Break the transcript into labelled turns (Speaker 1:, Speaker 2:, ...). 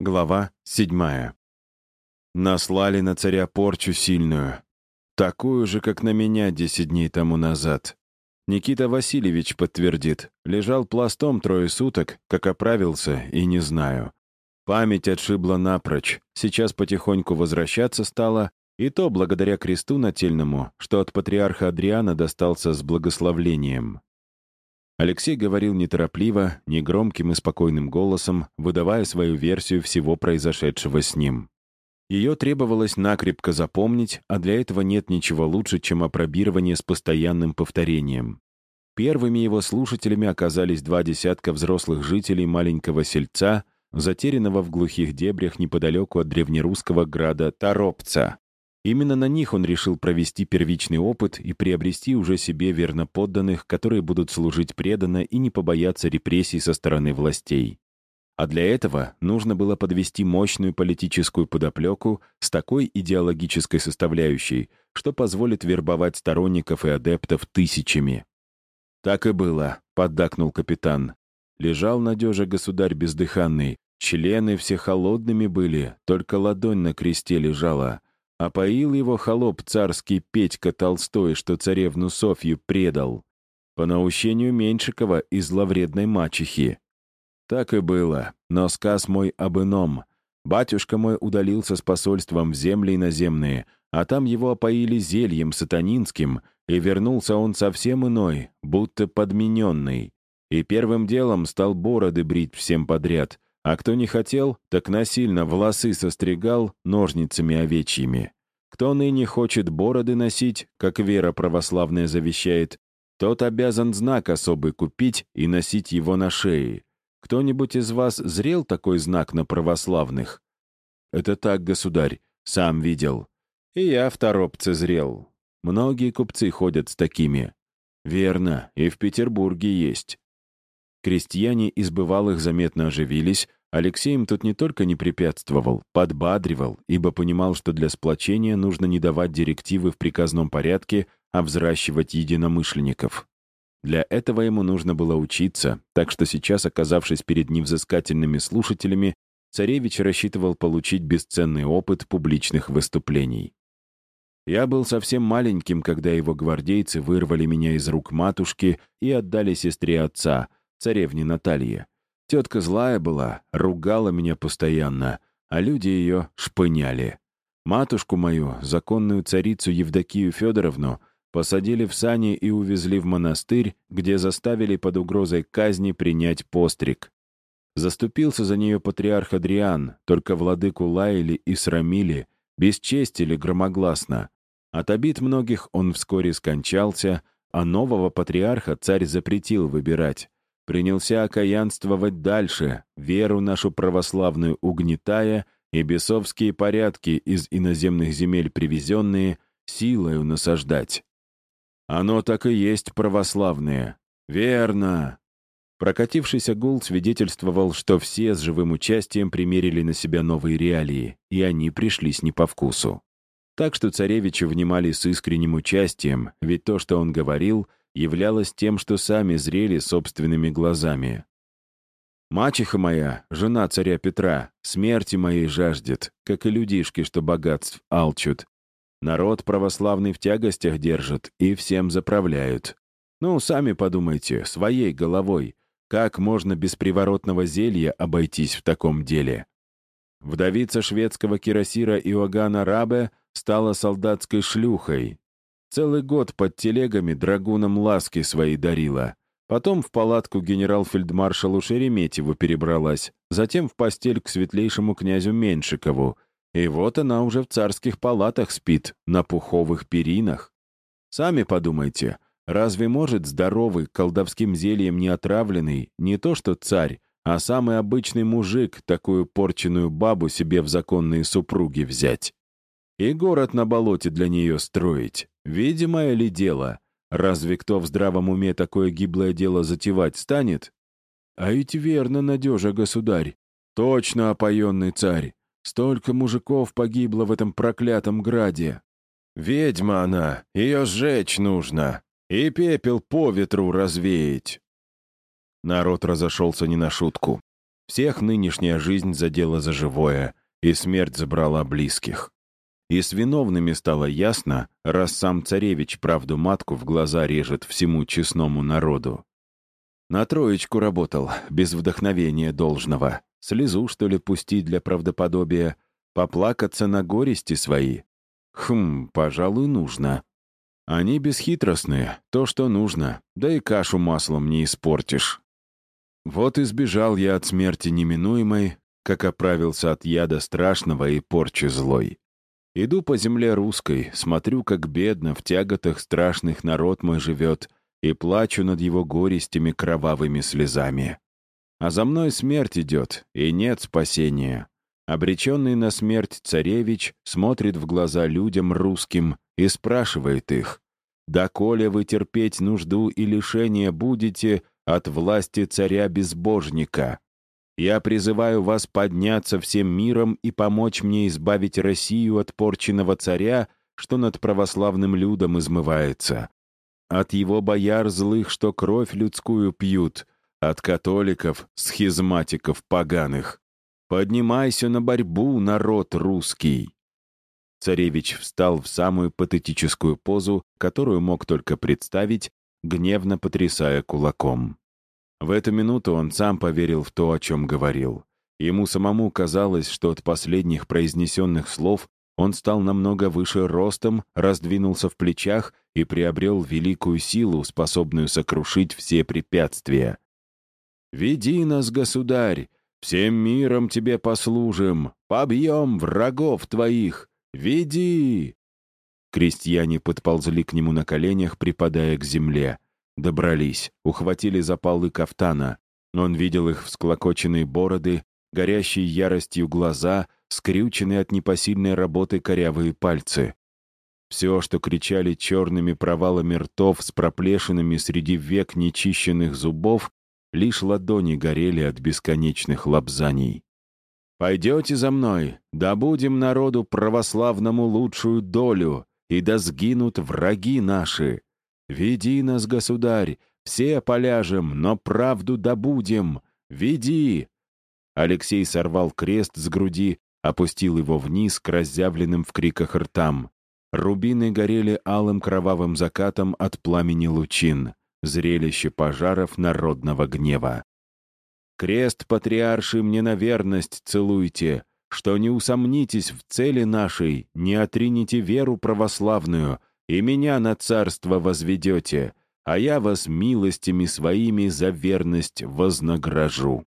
Speaker 1: Глава седьмая. Наслали на царя порчу сильную. Такую же, как на меня десять дней тому назад. Никита Васильевич подтвердит. Лежал пластом трое суток, как оправился, и не знаю. Память отшибла напрочь. Сейчас потихоньку возвращаться стала, и то благодаря кресту нательному, что от патриарха Адриана достался с благословлением. Алексей говорил неторопливо, негромким и спокойным голосом, выдавая свою версию всего произошедшего с ним. Ее требовалось накрепко запомнить, а для этого нет ничего лучше, чем опробирование с постоянным повторением. Первыми его слушателями оказались два десятка взрослых жителей маленького сельца, затерянного в глухих дебрях неподалеку от древнерусского града Торопца. Именно на них он решил провести первичный опыт и приобрести уже себе верноподданных, которые будут служить преданно и не побояться репрессий со стороны властей. А для этого нужно было подвести мощную политическую подоплеку с такой идеологической составляющей, что позволит вербовать сторонников и адептов тысячами. «Так и было», — поддакнул капитан. Лежал надежа государь бездыханный, члены все холодными были, только ладонь на кресте лежала — Опоил его холоп царский Петька Толстой, что царевну Софью предал. По наущению Меньшикова и зловредной мачехи. Так и было, но сказ мой об ином. Батюшка мой удалился с посольством в земли иноземные, а там его опоили зельем сатанинским, и вернулся он совсем иной, будто подмененный. И первым делом стал бороды брить всем подряд — а кто не хотел, так насильно волосы состригал ножницами овечьими. Кто ныне хочет бороды носить, как вера православная завещает, тот обязан знак особый купить и носить его на шее. Кто-нибудь из вас зрел такой знак на православных? Это так, государь, сам видел. И я в торопце зрел. Многие купцы ходят с такими. Верно, и в Петербурге есть. Крестьяне из бывалых заметно оживились, Алексей им тут не только не препятствовал, подбадривал, ибо понимал, что для сплочения нужно не давать директивы в приказном порядке, а взращивать единомышленников. Для этого ему нужно было учиться, так что сейчас, оказавшись перед невзыскательными слушателями, царевич рассчитывал получить бесценный опыт публичных выступлений. Я был совсем маленьким, когда его гвардейцы вырвали меня из рук матушки и отдали сестре отца, царевне Наталье. Тетка злая была, ругала меня постоянно, а люди ее шпыняли. Матушку мою, законную царицу Евдокию Федоровну, посадили в сани и увезли в монастырь, где заставили под угрозой казни принять постриг. Заступился за нее патриарх Адриан, только владыку лаяли и срамили, бесчестили громогласно. От обид многих он вскоре скончался, а нового патриарха царь запретил выбирать принялся окаянствовать дальше, веру нашу православную угнетая и бесовские порядки из иноземных земель привезенные силою насаждать. Оно так и есть православное. Верно. Прокатившийся гул свидетельствовал, что все с живым участием примерили на себя новые реалии, и они пришлись не по вкусу. Так что царевичи внимали с искренним участием, ведь то, что он говорил, являлось тем, что сами зрели собственными глазами. «Мачеха моя, жена царя Петра, смерти моей жаждет, как и людишки, что богатств алчут. Народ православный в тягостях держат и всем заправляют. Ну, сами подумайте, своей головой, как можно без приворотного зелья обойтись в таком деле?» Вдовица шведского кирасира Иоганна Рабе стала солдатской шлюхой, Целый год под телегами драгунам ласки свои дарила. Потом в палатку генерал-фельдмаршалу Шереметьеву перебралась, затем в постель к светлейшему князю Меньшикову. И вот она уже в царских палатах спит, на пуховых перинах. Сами подумайте, разве может здоровый, колдовским зельем не отравленный, не то что царь, а самый обычный мужик такую порченную бабу себе в законные супруги взять? И город на болоте для нее строить. Видимое ли дело? Разве кто в здравом уме такое гиблое дело затевать станет? А ведь верно, надежа, государь. Точно опоенный царь. Столько мужиков погибло в этом проклятом граде. Ведьма она, ее сжечь нужно. И пепел по ветру развеять. Народ разошелся не на шутку. Всех нынешняя жизнь задела за живое, и смерть забрала близких. И с виновными стало ясно, раз сам царевич правду матку в глаза режет всему честному народу. На троечку работал, без вдохновения должного. Слезу, что ли, пустить для правдоподобия, поплакаться на горести свои. Хм, пожалуй, нужно. Они бесхитростные, то, что нужно, да и кашу маслом не испортишь. Вот избежал я от смерти неминуемой, как оправился от яда страшного и порчи злой. Иду по земле русской, смотрю, как бедно в тяготах страшных народ мой живет, и плачу над его горестями кровавыми слезами. А за мной смерть идет, и нет спасения. Обреченный на смерть царевич смотрит в глаза людям русским и спрашивает их, «Доколе вы терпеть нужду и лишение будете от власти царя-безбожника?» Я призываю вас подняться всем миром и помочь мне избавить Россию от порченного царя, что над православным людом измывается. От его бояр злых, что кровь людскую пьют, от католиков, схизматиков поганых. Поднимайся на борьбу, народ русский!» Царевич встал в самую патетическую позу, которую мог только представить, гневно потрясая кулаком. В эту минуту он сам поверил в то, о чем говорил. Ему самому казалось, что от последних произнесенных слов он стал намного выше ростом, раздвинулся в плечах и приобрел великую силу, способную сокрушить все препятствия. «Веди нас, государь! Всем миром тебе послужим! Побьем врагов твоих! Веди!» Крестьяне подползли к нему на коленях, припадая к земле. Добрались, ухватили за полы кафтана. Он видел их всклокоченные бороды, горящие яростью глаза, скрюченные от непосильной работы корявые пальцы. Все, что кричали черными провалами ртов с проплешинами среди век нечищенных зубов, лишь ладони горели от бесконечных лапзаний. «Пойдете за мной, добудем народу православному лучшую долю, и да сгинут враги наши!» «Веди нас, государь, все поляжем, но правду добудем! Веди!» Алексей сорвал крест с груди, опустил его вниз к разъявленным в криках ртам. Рубины горели алым кровавым закатом от пламени лучин, зрелище пожаров народного гнева. «Крест патриарший мне на верность целуйте, что не усомнитесь в цели нашей, не отрините веру православную, и меня на царство возведете, а я вас милостями своими за верность вознагражу».